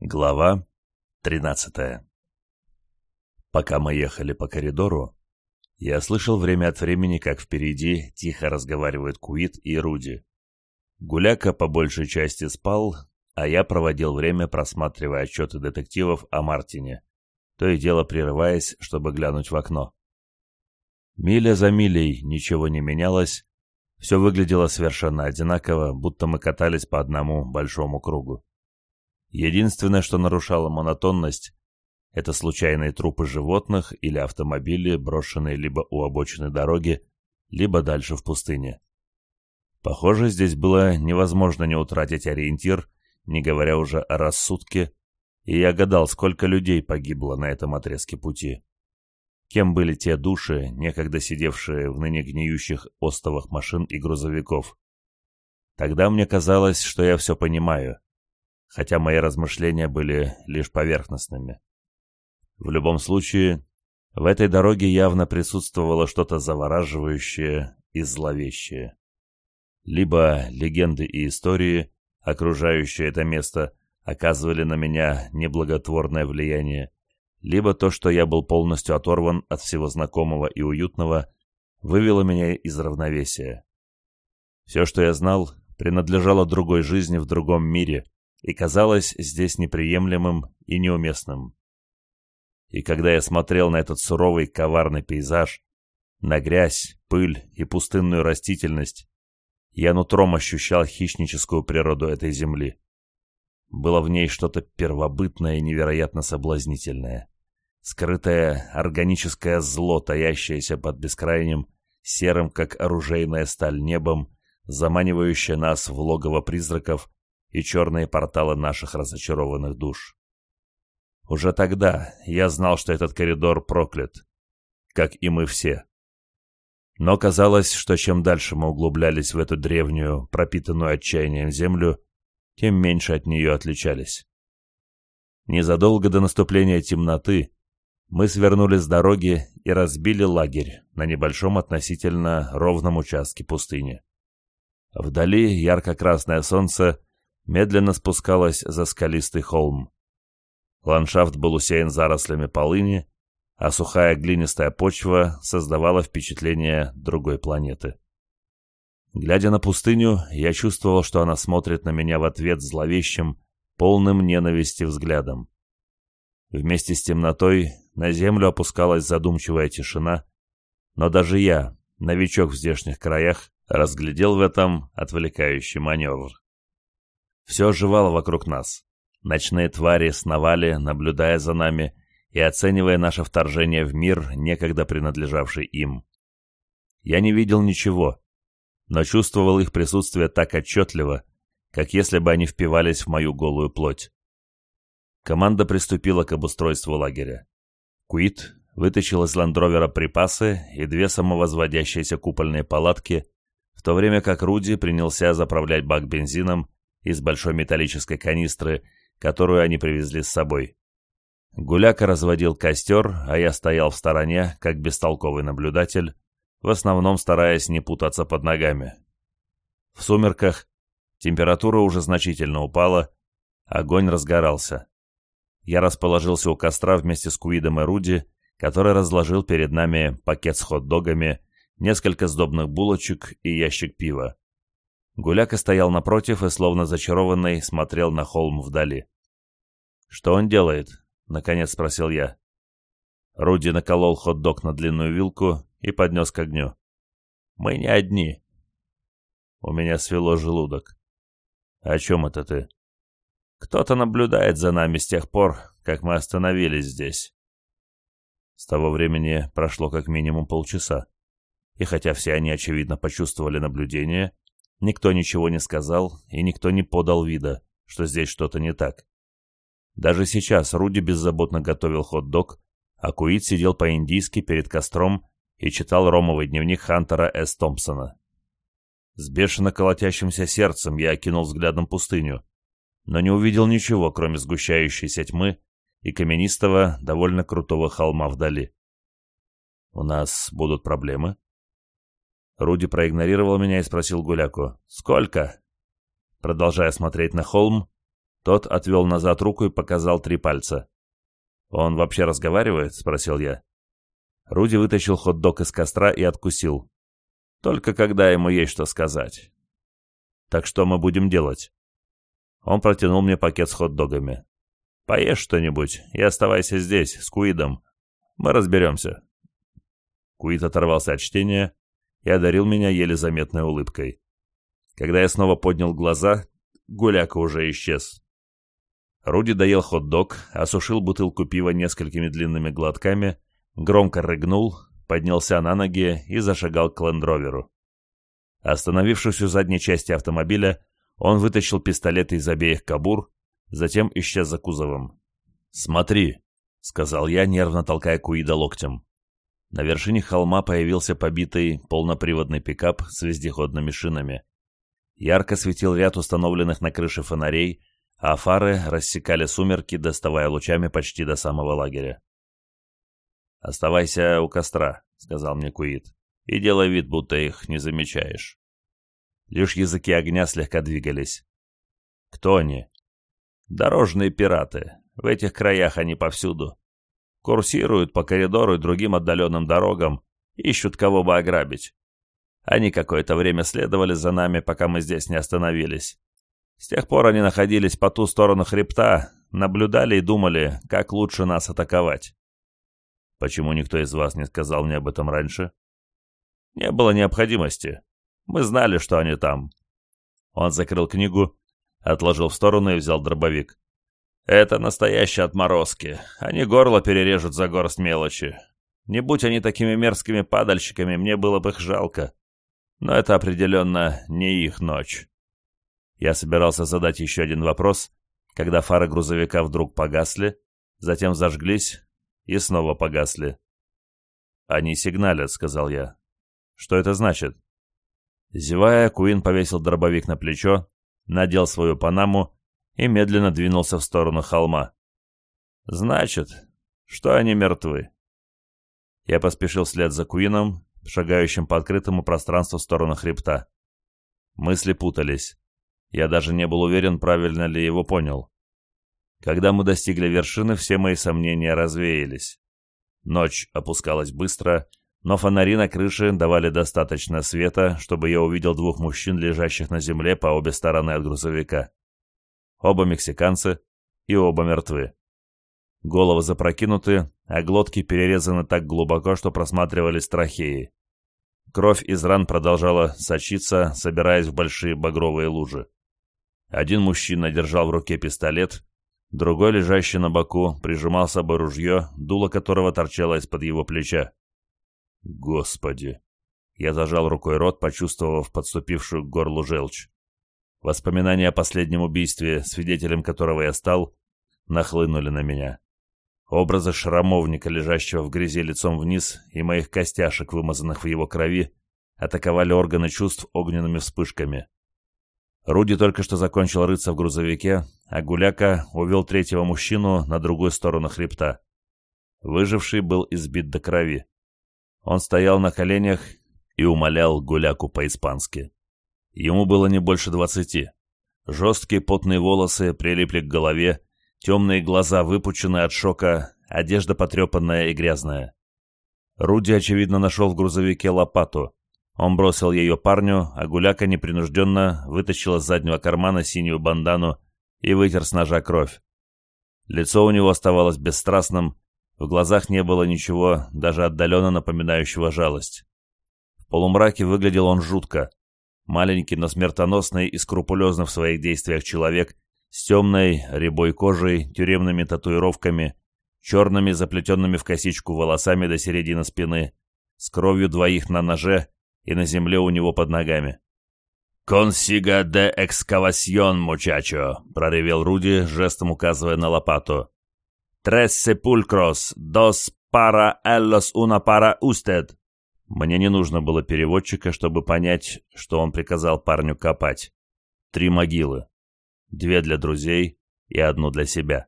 Глава 13. Пока мы ехали по коридору, я слышал время от времени, как впереди тихо разговаривают Куит и Руди. Гуляка по большей части спал, а я проводил время, просматривая отчеты детективов о Мартине, то и дело прерываясь, чтобы глянуть в окно. Миля за милей ничего не менялось, все выглядело совершенно одинаково, будто мы катались по одному большому кругу. Единственное, что нарушало монотонность, это случайные трупы животных или автомобили, брошенные либо у обочины дороги, либо дальше в пустыне. Похоже, здесь было невозможно не утратить ориентир, не говоря уже о рассудке, и я гадал, сколько людей погибло на этом отрезке пути. Кем были те души, некогда сидевшие в ныне гниющих остовах машин и грузовиков? Тогда мне казалось, что я все понимаю, хотя мои размышления были лишь поверхностными. В любом случае, в этой дороге явно присутствовало что-то завораживающее и зловещее. Либо легенды и истории, окружающие это место, оказывали на меня неблаготворное влияние, либо то, что я был полностью оторван от всего знакомого и уютного, вывело меня из равновесия. Все, что я знал, принадлежало другой жизни в другом мире, и казалось здесь неприемлемым и неуместным. И когда я смотрел на этот суровый, коварный пейзаж, на грязь, пыль и пустынную растительность, я нутром ощущал хищническую природу этой земли. Было в ней что-то первобытное и невероятно соблазнительное. Скрытое органическое зло, таящееся под бескрайним, серым, как оружейная сталь небом, заманивающее нас в логово призраков и черные порталы наших разочарованных душ. Уже тогда я знал, что этот коридор проклят, как и мы все. Но казалось, что чем дальше мы углублялись в эту древнюю, пропитанную отчаянием землю, тем меньше от нее отличались. Незадолго до наступления темноты мы свернули с дороги и разбили лагерь на небольшом относительно ровном участке пустыни. Вдали ярко-красное солнце медленно спускалась за скалистый холм. Ландшафт был усеян зарослями полыни, а сухая глинистая почва создавала впечатление другой планеты. Глядя на пустыню, я чувствовал, что она смотрит на меня в ответ зловещим, полным ненависти взглядом. Вместе с темнотой на землю опускалась задумчивая тишина, но даже я, новичок в здешних краях, разглядел в этом отвлекающий маневр. Все оживало вокруг нас. Ночные твари сновали, наблюдая за нами и оценивая наше вторжение в мир, некогда принадлежавший им. Я не видел ничего, но чувствовал их присутствие так отчетливо, как если бы они впивались в мою голую плоть. Команда приступила к обустройству лагеря. Куит вытащил из ландровера припасы и две самовозводящиеся купольные палатки, в то время как Руди принялся заправлять бак бензином из большой металлической канистры, которую они привезли с собой. Гуляка разводил костер, а я стоял в стороне, как бестолковый наблюдатель, в основном стараясь не путаться под ногами. В сумерках температура уже значительно упала, огонь разгорался. Я расположился у костра вместе с Куидом и Руди, который разложил перед нами пакет с хот-догами, несколько сдобных булочек и ящик пива. Гуляка стоял напротив и, словно зачарованный, смотрел на холм вдали. «Что он делает?» — наконец спросил я. Руди наколол хот-дог на длинную вилку и поднес к огню. «Мы не одни». У меня свело желудок. «О чем это ты?» «Кто-то наблюдает за нами с тех пор, как мы остановились здесь». С того времени прошло как минимум полчаса. И хотя все они, очевидно, почувствовали наблюдение, Никто ничего не сказал, и никто не подал вида, что здесь что-то не так. Даже сейчас Руди беззаботно готовил хот-дог, а Куит сидел по-индийски перед костром и читал ромовый дневник Хантера С. Томпсона. С бешено колотящимся сердцем я окинул взглядом пустыню, но не увидел ничего, кроме сгущающейся тьмы и каменистого, довольно крутого холма вдали. «У нас будут проблемы?» Руди проигнорировал меня и спросил Гуляку. «Сколько?» Продолжая смотреть на холм, тот отвел назад руку и показал три пальца. «Он вообще разговаривает?» — спросил я. Руди вытащил хот-дог из костра и откусил. «Только когда ему есть что сказать». «Так что мы будем делать?» Он протянул мне пакет с хот-догами. «Поешь что-нибудь и оставайся здесь, с Куидом. Мы разберемся». Куид оторвался от чтения и одарил меня еле заметной улыбкой. Когда я снова поднял глаза, гуляка уже исчез. Руди доел хот-дог, осушил бутылку пива несколькими длинными глотками, громко рыгнул, поднялся на ноги и зашагал к лендроверу. Остановившись у задней части автомобиля, он вытащил пистолеты из обеих кабур, затем исчез за кузовом. «Смотри», — сказал я, нервно толкая Куида локтем. На вершине холма появился побитый полноприводный пикап с вездеходными шинами. Ярко светил ряд установленных на крыше фонарей, а фары рассекали сумерки, доставая лучами почти до самого лагеря. «Оставайся у костра», — сказал мне Куит, — «и делай вид, будто их не замечаешь». Лишь языки огня слегка двигались. «Кто они?» «Дорожные пираты. В этих краях они повсюду курсируют по коридору и другим отдаленным дорогам, ищут, кого бы ограбить. Они какое-то время следовали за нами, пока мы здесь не остановились. С тех пор они находились по ту сторону хребта, наблюдали и думали, как лучше нас атаковать. Почему никто из вас не сказал мне об этом раньше? Не было необходимости. Мы знали, что они там. Он закрыл книгу, отложил в сторону и взял дробовик. Это настоящие отморозки. Они горло перережут за горсть мелочи. Не будь они такими мерзкими падальщиками, мне было бы их жалко. Но это определенно не их ночь. Я собирался задать еще один вопрос, когда фары грузовика вдруг погасли, затем зажглись и снова погасли. «Они сигналят», — сказал я. «Что это значит?» Зевая, Куин повесил дробовик на плечо, надел свою панаму и медленно двинулся в сторону холма. «Значит, что они мертвы». Я поспешил вслед за Куином, шагающим по открытому пространству в сторону хребта. Мысли путались. Я даже не был уверен, правильно ли его понял. Когда мы достигли вершины, все мои сомнения развеялись. Ночь опускалась быстро, но фонари на крыше давали достаточно света, чтобы я увидел двух мужчин, лежащих на земле по обе стороны от грузовика оба мексиканцы и оба мертвы. Головы запрокинуты, а глотки перерезаны так глубоко, что просматривались трахеи. Кровь из ран продолжала сочиться, собираясь в большие багровые лужи. Один мужчина держал в руке пистолет, другой, лежащий на боку, прижимал с собой ружье, дуло которого торчало из-под его плеча. «Господи!» Я зажал рукой рот, почувствовав подступившую к горлу желчь. Воспоминания о последнем убийстве, свидетелем которого я стал, нахлынули на меня. Образы шрамовника, лежащего в грязи лицом вниз, и моих костяшек, вымазанных в его крови, атаковали органы чувств огненными вспышками. Руди только что закончил рыться в грузовике, а Гуляка увел третьего мужчину на другую сторону хребта. Выживший был избит до крови. Он стоял на коленях и умолял Гуляку по-испански. Ему было не больше двадцати. Жесткие потные волосы прилипли к голове, темные глаза выпучены от шока, одежда потрепанная и грязная. Руди, очевидно, нашел в грузовике лопату. Он бросил ее парню, а Гуляка непринужденно вытащила из заднего кармана синюю бандану и вытер с ножа кровь. Лицо у него оставалось бесстрастным, в глазах не было ничего, даже отдаленно напоминающего жалость. В полумраке выглядел он жутко. Маленький, но смертоносный и скрупулезно в своих действиях человек с темной рябой кожей, тюремными татуировками, черными заплетенными в косичку волосами до середины спины, с кровью двоих на ноже и на земле у него под ногами. «Консига де экскавасьон, мучачо!» — проревел Руди, жестом указывая на лопату. «Трес сепулькрос, дос пара эллос уна пара устед!» Мне не нужно было переводчика, чтобы понять, что он приказал парню копать. Три могилы. Две для друзей и одну для себя.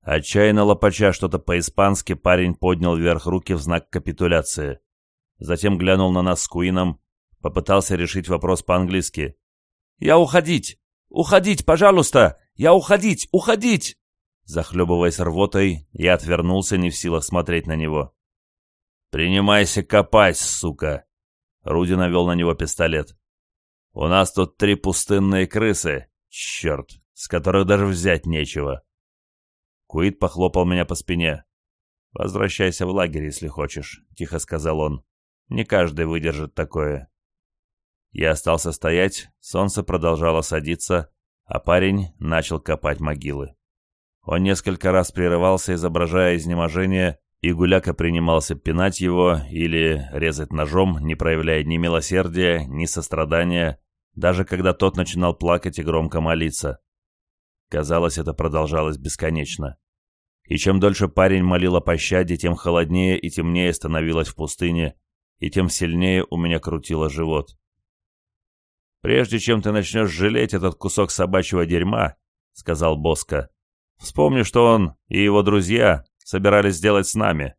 Отчаянно лопача что-то по-испански, парень поднял вверх руки в знак капитуляции. Затем глянул на нас с Куином, попытался решить вопрос по-английски. «Я уходить! Уходить, пожалуйста! Я уходить! Уходить!» Захлебываясь рвотой, я отвернулся, не в силах смотреть на него. «Принимайся копать, сука!» Руди навел на него пистолет. «У нас тут три пустынные крысы, черт, с которых даже взять нечего!» Куит похлопал меня по спине. «Возвращайся в лагерь, если хочешь», — тихо сказал он. «Не каждый выдержит такое». Я остался стоять, солнце продолжало садиться, а парень начал копать могилы. Он несколько раз прерывался, изображая изнеможение, и Гуляка принимался пинать его или резать ножом, не проявляя ни милосердия, ни сострадания, даже когда тот начинал плакать и громко молиться. Казалось, это продолжалось бесконечно. И чем дольше парень молил о пощаде, тем холоднее и темнее становилось в пустыне, и тем сильнее у меня крутило живот. «Прежде чем ты начнешь жалеть этот кусок собачьего дерьма», — сказал Боско, — «вспомни, что он и его друзья собирались сделать с нами.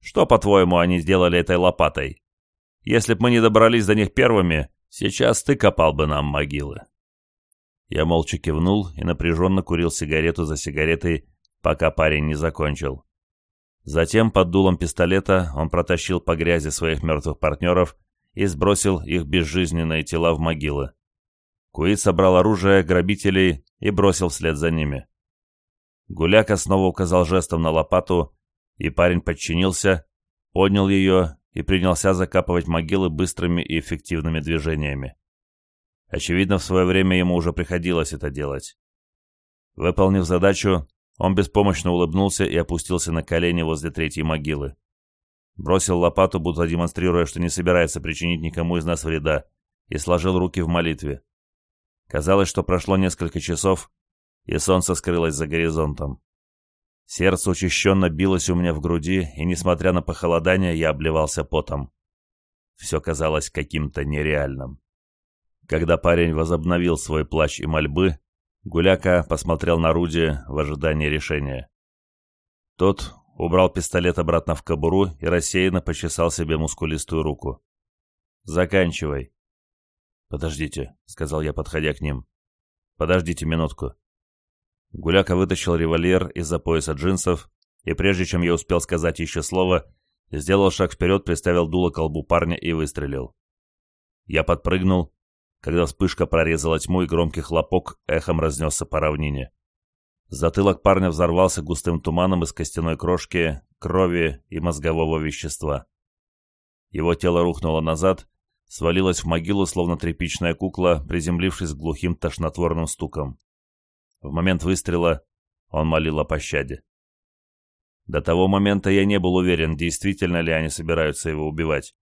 Что, по-твоему, они сделали этой лопатой? Если б мы не добрались до них первыми, сейчас ты копал бы нам могилы». Я молча кивнул и напряженно курил сигарету за сигаретой, пока парень не закончил. Затем под дулом пистолета он протащил по грязи своих мертвых партнеров и сбросил их безжизненные тела в могилы. Куит собрал оружие грабителей и бросил вслед за ними. Гуляка снова указал жестом на лопату, и парень подчинился, поднял ее и принялся закапывать могилы быстрыми и эффективными движениями. Очевидно, в свое время ему уже приходилось это делать. Выполнив задачу, он беспомощно улыбнулся и опустился на колени возле третьей могилы. Бросил лопату, будто демонстрируя, что не собирается причинить никому из нас вреда, и сложил руки в молитве. Казалось, что прошло несколько часов, и солнце скрылось за горизонтом. Сердце учащенно билось у меня в груди, и, несмотря на похолодание, я обливался потом. Все казалось каким-то нереальным. Когда парень возобновил свой плач и мольбы, Гуляка посмотрел на Руди в ожидании решения. Тот убрал пистолет обратно в кобуру и рассеянно почесал себе мускулистую руку. «Заканчивай». «Подождите», — сказал я, подходя к ним. «Подождите минутку. Гуляка вытащил револьвер из-за пояса джинсов и, прежде чем я успел сказать еще слово, сделал шаг вперед, приставил дуло к колбу парня и выстрелил. Я подпрыгнул, когда вспышка прорезала тьму и громкий хлопок эхом разнесся по равнине. Затылок парня взорвался густым туманом из костяной крошки, крови и мозгового вещества. Его тело рухнуло назад, свалилось в могилу, словно тряпичная кукла, приземлившись с глухим тошнотворным стуком. В момент выстрела он молил о пощаде. До того момента я не был уверен, действительно ли они собираются его убивать.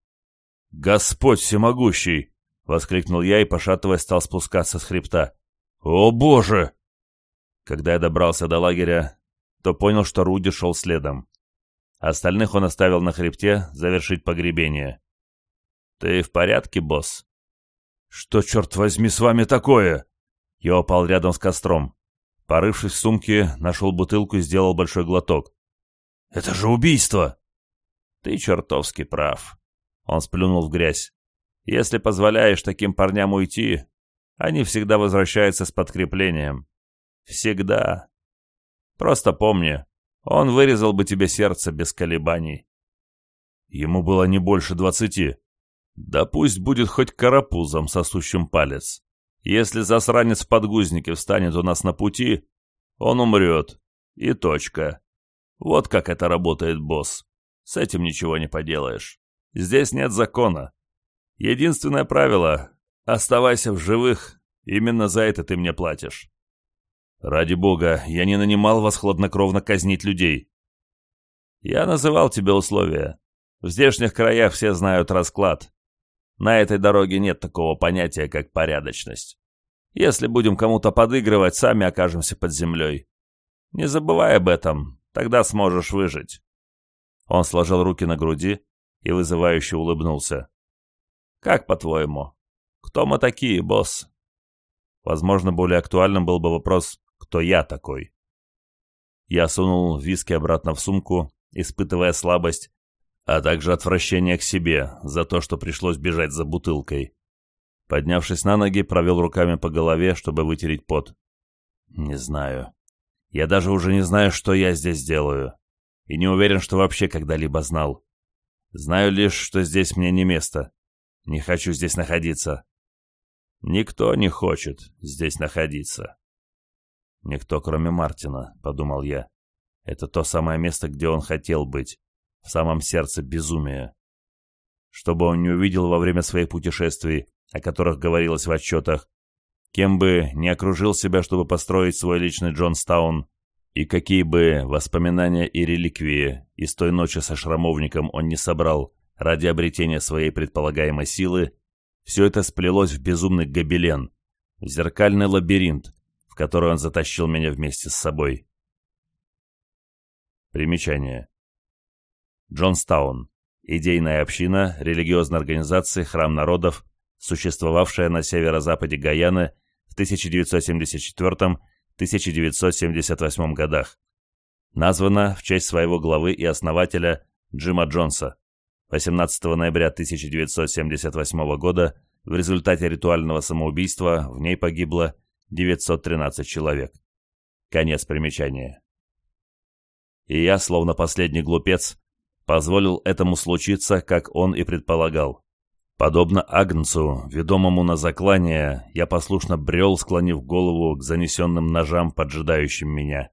«Господь всемогущий!» — воскликнул я и, пошатываясь, стал спускаться с хребта. «О, Боже!» Когда я добрался до лагеря, то понял, что Руди шел следом. Остальных он оставил на хребте завершить погребение. «Ты в порядке, босс?» «Что, черт возьми, с вами такое?» Я упал рядом с костром. Порывшись в сумке, нашел бутылку и сделал большой глоток. «Это же убийство!» «Ты чертовски прав», — он сплюнул в грязь. «Если позволяешь таким парням уйти, они всегда возвращаются с подкреплением. Всегда. Просто помни, он вырезал бы тебе сердце без колебаний». Ему было не больше двадцати. Да пусть будет хоть карапузом, сосущим палец. Если засранец в подгузнике встанет у нас на пути, он умрет. И точка. Вот как это работает, босс. С этим ничего не поделаешь. Здесь нет закона. Единственное правило — оставайся в живых. Именно за это ты мне платишь. Ради бога, я не нанимал вас хладнокровно казнить людей. Я называл тебе условия. В здешних краях все знают расклад. На этой дороге нет такого понятия, как порядочность. Если будем кому-то подыгрывать, сами окажемся под землей. Не забывай об этом, тогда сможешь выжить». Он сложил руки на груди и вызывающе улыбнулся. «Как, по-твоему, кто мы такие, босс?» Возможно, более актуальным был бы вопрос «Кто я такой?». Я сунул виски обратно в сумку, испытывая слабость а также отвращение к себе за то, что пришлось бежать за бутылкой. Поднявшись на ноги, провел руками по голове, чтобы вытереть пот. Не знаю. Я даже уже не знаю, что я здесь делаю. И не уверен, что вообще когда-либо знал. Знаю лишь, что здесь мне не место. Не хочу здесь находиться. Никто не хочет здесь находиться. Никто, кроме Мартина, подумал я. Это то самое место, где он хотел быть в самом сердце безумия. Чтобы он не увидел во время своих путешествий, о которых говорилось в отчетах, кем бы не окружил себя, чтобы построить свой личный Джонстаун, и какие бы воспоминания и реликвии из той ночи со шрамовником он не собрал ради обретения своей предполагаемой силы, все это сплелось в безумный гобелен, в зеркальный лабиринт, в который он затащил меня вместе с собой. Примечание. Джонстаун. Идейная община религиозной организации «Храм народов», существовавшая на северо-западе Гаяны в 1974-1978 годах. Названа в честь своего главы и основателя Джима Джонса. 18 ноября 1978 года в результате ритуального самоубийства в ней погибло 913 человек. Конец примечания. И я, словно последний глупец, позволил этому случиться, как он и предполагал. Подобно Агнцу, ведомому на заклание, я послушно брел, склонив голову к занесенным ножам, поджидающим меня.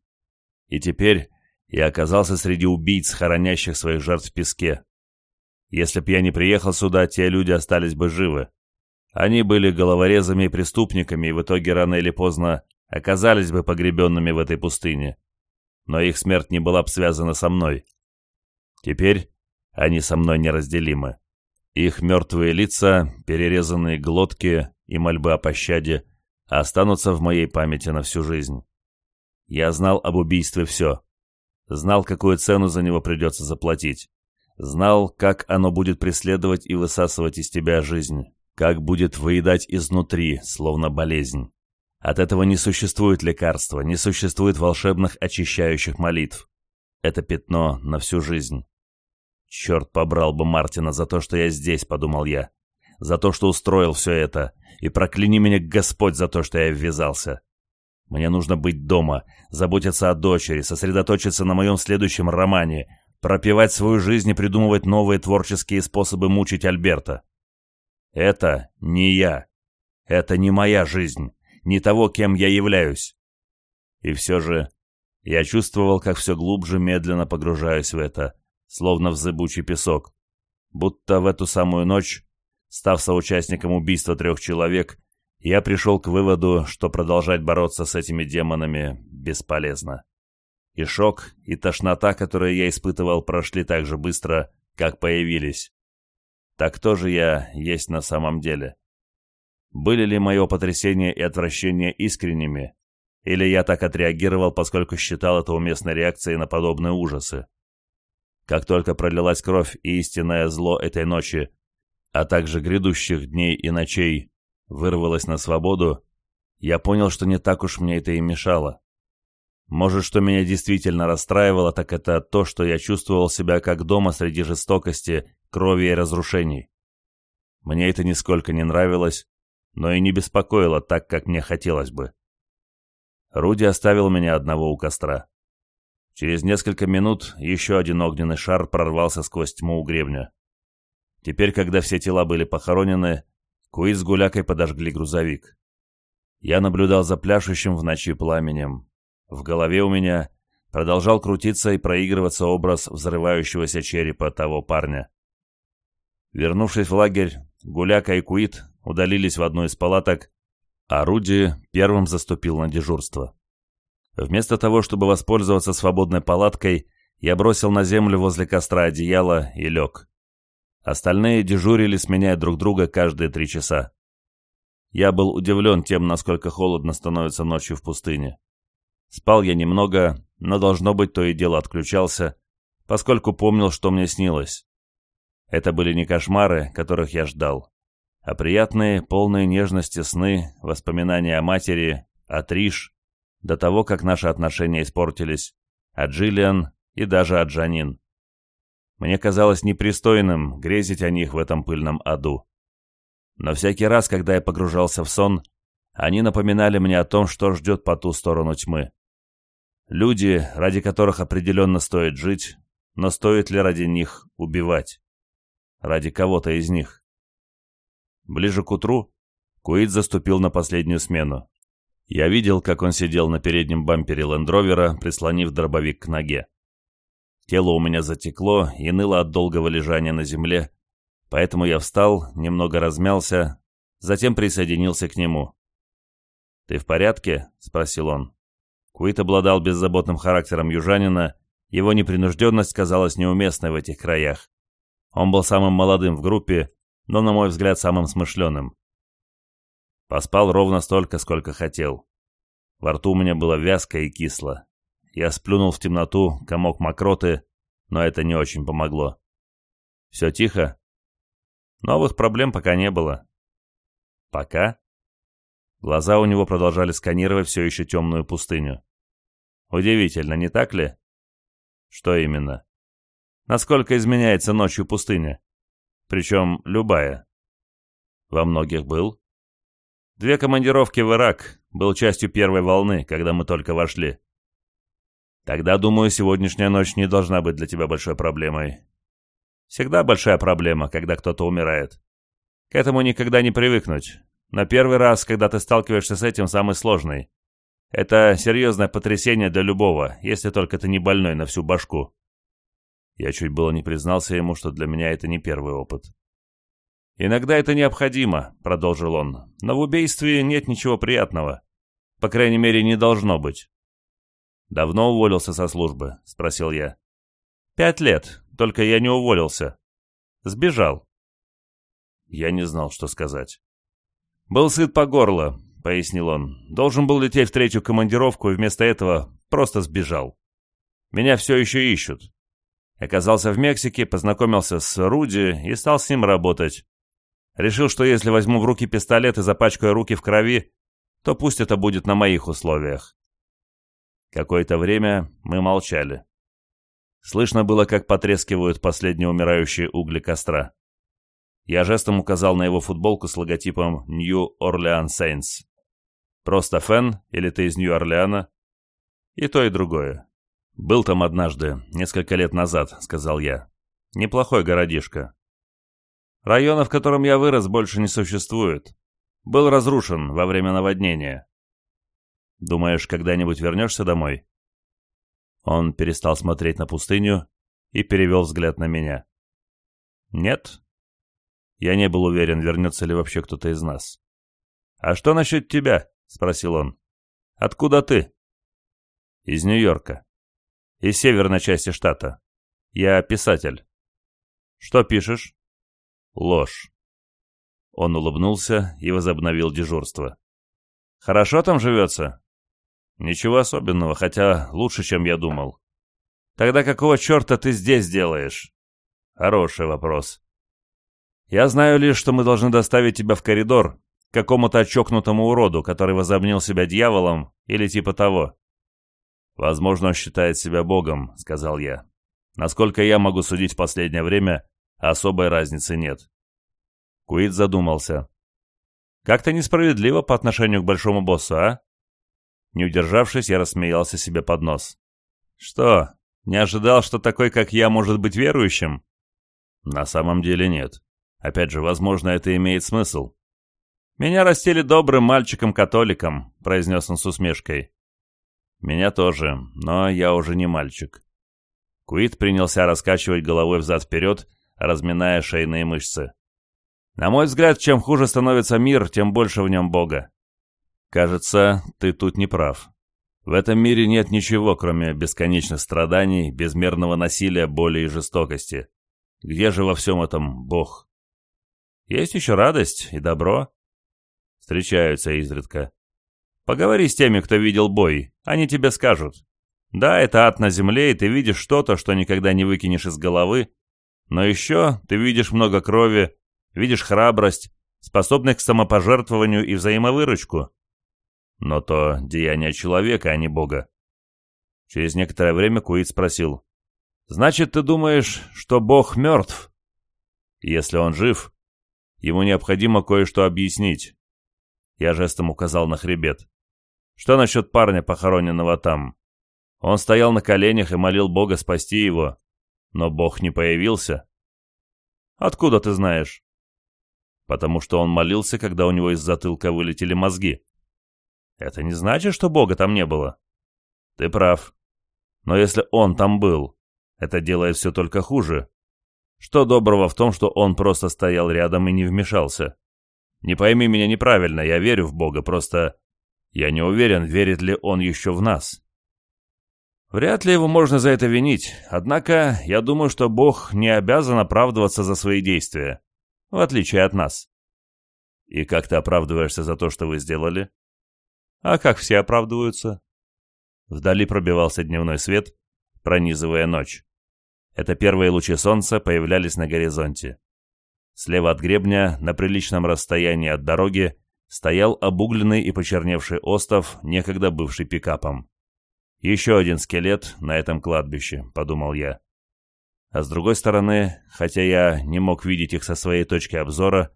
И теперь я оказался среди убийц, хоронящих своих жертв в песке. Если б я не приехал сюда, те люди остались бы живы. Они были головорезами и преступниками, и в итоге рано или поздно оказались бы погребенными в этой пустыне. Но их смерть не была бы связана со мной. Теперь они со мной неразделимы. Их мертвые лица, перерезанные глотки и мольбы о пощаде останутся в моей памяти на всю жизнь. Я знал об убийстве все. Знал, какую цену за него придется заплатить. Знал, как оно будет преследовать и высасывать из тебя жизнь, как будет выедать изнутри, словно болезнь. От этого не существует лекарства, не существует волшебных очищающих молитв. Это пятно на всю жизнь. «Черт побрал бы Мартина за то, что я здесь», — подумал я. «За то, что устроил все это. И прокляни меня Господь за то, что я ввязался. Мне нужно быть дома, заботиться о дочери, сосредоточиться на моем следующем романе, пропивать свою жизнь и придумывать новые творческие способы мучить Альберта. Это не я. Это не моя жизнь, не того, кем я являюсь». И все же я чувствовал, как все глубже медленно погружаюсь в это — словно в песок, будто в эту самую ночь, став соучастником убийства трех человек, я пришел к выводу, что продолжать бороться с этими демонами бесполезно. И шок, и тошнота, которые я испытывал, прошли так же быстро, как появились. Так кто же я есть на самом деле? Были ли мое потрясение и отвращение искренними? Или я так отреагировал, поскольку считал это уместной реакцией на подобные ужасы? как только пролилась кровь и истинное зло этой ночи, а также грядущих дней и ночей, вырвалось на свободу, я понял, что не так уж мне это и мешало. Может, что меня действительно расстраивало, так это то, что я чувствовал себя как дома среди жестокости, крови и разрушений. Мне это нисколько не нравилось, но и не беспокоило так, как мне хотелось бы. Руди оставил меня одного у костра. Через несколько минут еще один огненный шар прорвался сквозь тьму у гребня. Теперь, когда все тела были похоронены, Куи с Гулякой подожгли грузовик. Я наблюдал за пляшущим в ночи пламенем. В голове у меня продолжал крутиться и проигрываться образ взрывающегося черепа того парня. Вернувшись в лагерь, Гуляка и Куит удалились в одну из палаток, а Руди первым заступил на дежурство. Вместо того, чтобы воспользоваться свободной палаткой, я бросил на землю возле костра одеяло и лег. Остальные дежурили, сменяя друг друга каждые три часа. Я был удивлен тем, насколько холодно становится ночью в пустыне. Спал я немного, но, должно быть, то и дело отключался, поскольку помнил, что мне снилось. Это были не кошмары, которых я ждал, а приятные, полные нежности сны, воспоминания о матери, о Триш, до того, как наши отношения испортились, от Джиллиан и даже от Жанин. Мне казалось непристойным грезить о них в этом пыльном аду. Но всякий раз, когда я погружался в сон, они напоминали мне о том, что ждет по ту сторону тьмы. Люди, ради которых определенно стоит жить, но стоит ли ради них убивать? Ради кого-то из них. Ближе к утру Куит заступил на последнюю смену. Я видел, как он сидел на переднем бампере лендровера, прислонив дробовик к ноге. Тело у меня затекло и ныло от долгого лежания на земле, поэтому я встал, немного размялся, затем присоединился к нему. «Ты в порядке?» — спросил он. Куит обладал беззаботным характером южанина, его непринужденность казалась неуместной в этих краях. Он был самым молодым в группе, но, на мой взгляд, самым смышленым. Поспал ровно столько, сколько хотел. Во рту у меня было вязко и кисло. Я сплюнул в темноту комок мокроты, но это не очень помогло. Все тихо? Новых проблем пока не было. Пока? Глаза у него продолжали сканировать все еще темную пустыню. Удивительно, не так ли? Что именно? Насколько изменяется ночью пустыня? Причем любая. Во многих был, Две командировки в Ирак был частью первой волны, когда мы только вошли. Тогда, думаю, сегодняшняя ночь не должна быть для тебя большой проблемой. Всегда большая проблема, когда кто-то умирает. К этому никогда не привыкнуть. На первый раз, когда ты сталкиваешься с этим, самый сложный. Это серьезное потрясение для любого, если только ты не больной на всю башку. Я чуть было не признался ему, что для меня это не первый опыт. «Иногда это необходимо», — продолжил он. «Но в убийстве нет ничего приятного. По крайней мере, не должно быть». «Давно уволился со службы?» — спросил я. «Пять лет, только я не уволился. Сбежал». Я не знал, что сказать. «Был сыт по горло», — пояснил он. «Должен был лететь в третью командировку и вместо этого просто сбежал. Меня все еще ищут». Оказался в Мексике, познакомился с Руди и стал с ним работать. Решил, что если возьму в руки пистолет и запачкаю руки в крови, то пусть это будет на моих условиях. Какое-то время мы молчали. Слышно было, как потрескивают последние умирающие угли костра. Я жестом указал на его футболку с логотипом New Orleans Saints. Просто фен или ты из Нью-Орлеана? И то, и другое. Был там однажды, несколько лет назад, сказал я. Неплохой городишко. Района, в котором я вырос, больше не существует. Был разрушен во время наводнения. Думаешь, когда-нибудь вернешься домой?» Он перестал смотреть на пустыню и перевел взгляд на меня. «Нет». Я не был уверен, вернется ли вообще кто-то из нас. «А что насчет тебя?» — спросил он. «Откуда ты?» «Из Нью-Йорка. Из северной части штата. Я писатель». «Что пишешь?» ложь. Он улыбнулся и возобновил дежурство. «Хорошо там живется?» «Ничего особенного, хотя лучше, чем я думал». «Тогда какого черта ты здесь делаешь?» «Хороший вопрос». «Я знаю лишь, что мы должны доставить тебя в коридор, к какому-то очокнутому уроду, который возомнил себя дьяволом или типа того». «Возможно, он считает себя богом», — сказал я. «Насколько я могу судить в последнее время, особой разницы нет. Куит задумался. Как-то несправедливо по отношению к большому боссу, а? Не удержавшись, я рассмеялся себе под нос. Что, не ожидал, что такой, как я, может быть верующим? На самом деле нет. Опять же, возможно, это имеет смысл. «Меня растили добрым мальчиком-католиком», — произнес он с усмешкой. «Меня тоже, но я уже не мальчик». Куит принялся раскачивать головой взад-вперед, разминая шейные мышцы. На мой взгляд, чем хуже становится мир, тем больше в нем Бога. Кажется, ты тут не прав. В этом мире нет ничего, кроме бесконечных страданий, безмерного насилия, боли и жестокости. Где же во всем этом Бог? Есть еще радость и добро. Встречаются изредка. Поговори с теми, кто видел бой. Они тебе скажут. Да, это ад на земле, и ты видишь что-то, что никогда не выкинешь из головы, ну Но еще ты видишь много крови, видишь храбрость, способных к самопожертвованию и взаимовыручку. Но то деяние человека, а не Бога. Через некоторое время Куит спросил. «Значит, ты думаешь, что Бог мертв? Если он жив, ему необходимо кое-что объяснить». Я жестом указал на хребет. «Что насчет парня, похороненного там?» Он стоял на коленях и молил Бога спасти его но Бог не появился. Откуда ты знаешь? Потому что он молился, когда у него из затылка вылетели мозги. Это не значит, что Бога там не было. Ты прав. Но если он там был, это делает все только хуже. Что доброго в том, что он просто стоял рядом и не вмешался? Не пойми меня неправильно, я верю в Бога, просто я не уверен, верит ли он еще в нас. Вряд ли его можно за это винить, однако я думаю, что Бог не обязан оправдываться за свои действия, в отличие от нас. И как ты оправдываешься за то, что вы сделали? А как все оправдываются? Вдали пробивался дневной свет, пронизывая ночь. Это первые лучи солнца появлялись на горизонте. Слева от гребня, на приличном расстоянии от дороги, стоял обугленный и почерневший остов, некогда бывший пикапом. «Еще один скелет на этом кладбище», — подумал я. А с другой стороны, хотя я не мог видеть их со своей точки обзора,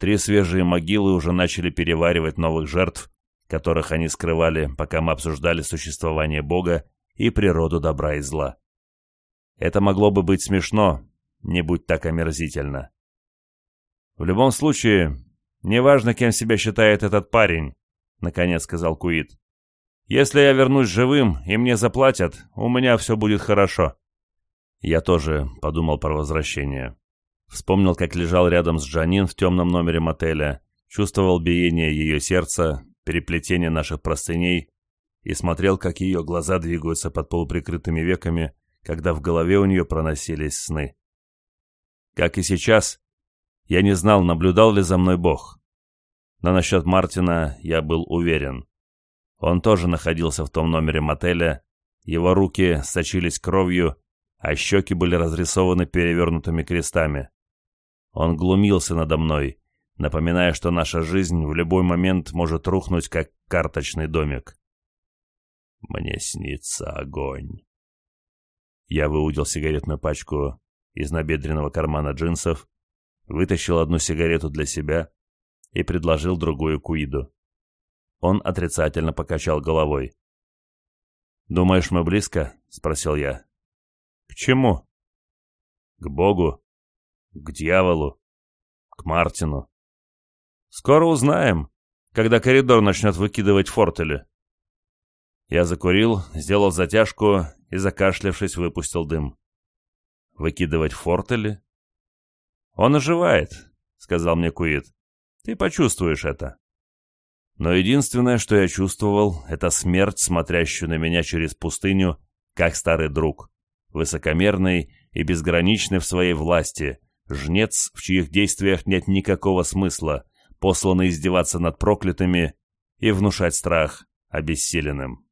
три свежие могилы уже начали переваривать новых жертв, которых они скрывали, пока мы обсуждали существование Бога и природу добра и зла. Это могло бы быть смешно, не будь так омерзительно. «В любом случае, неважно, кем себя считает этот парень», — наконец сказал Куит. Если я вернусь живым, и мне заплатят, у меня все будет хорошо». Я тоже подумал про возвращение. Вспомнил, как лежал рядом с Джанин в темном номере мотеля, чувствовал биение ее сердца, переплетение наших простыней и смотрел, как ее глаза двигаются под полуприкрытыми веками, когда в голове у нее проносились сны. Как и сейчас, я не знал, наблюдал ли за мной Бог. Но насчет Мартина я был уверен. Он тоже находился в том номере мотеля. Его руки сочились кровью, а щеки были разрисованы перевернутыми крестами. Он глумился надо мной, напоминая, что наша жизнь в любой момент может рухнуть, как карточный домик. Мне снится огонь. Я выудил сигаретную пачку из набедренного кармана джинсов, вытащил одну сигарету для себя и предложил другую Куиду. Он отрицательно покачал головой. «Думаешь, мы близко?» — спросил я. «К чему?» «К Богу. К дьяволу. К Мартину. Скоро узнаем, когда коридор начнет выкидывать фортели». Я закурил, сделал затяжку и, закашлявшись, выпустил дым. «Выкидывать фортели?» «Он оживает», — сказал мне Куит. «Ты почувствуешь это». Но единственное, что я чувствовал, это смерть, смотрящую на меня через пустыню, как старый друг, высокомерный и безграничный в своей власти, жнец, в чьих действиях нет никакого смысла, посланный издеваться над проклятыми и внушать страх обессиленным.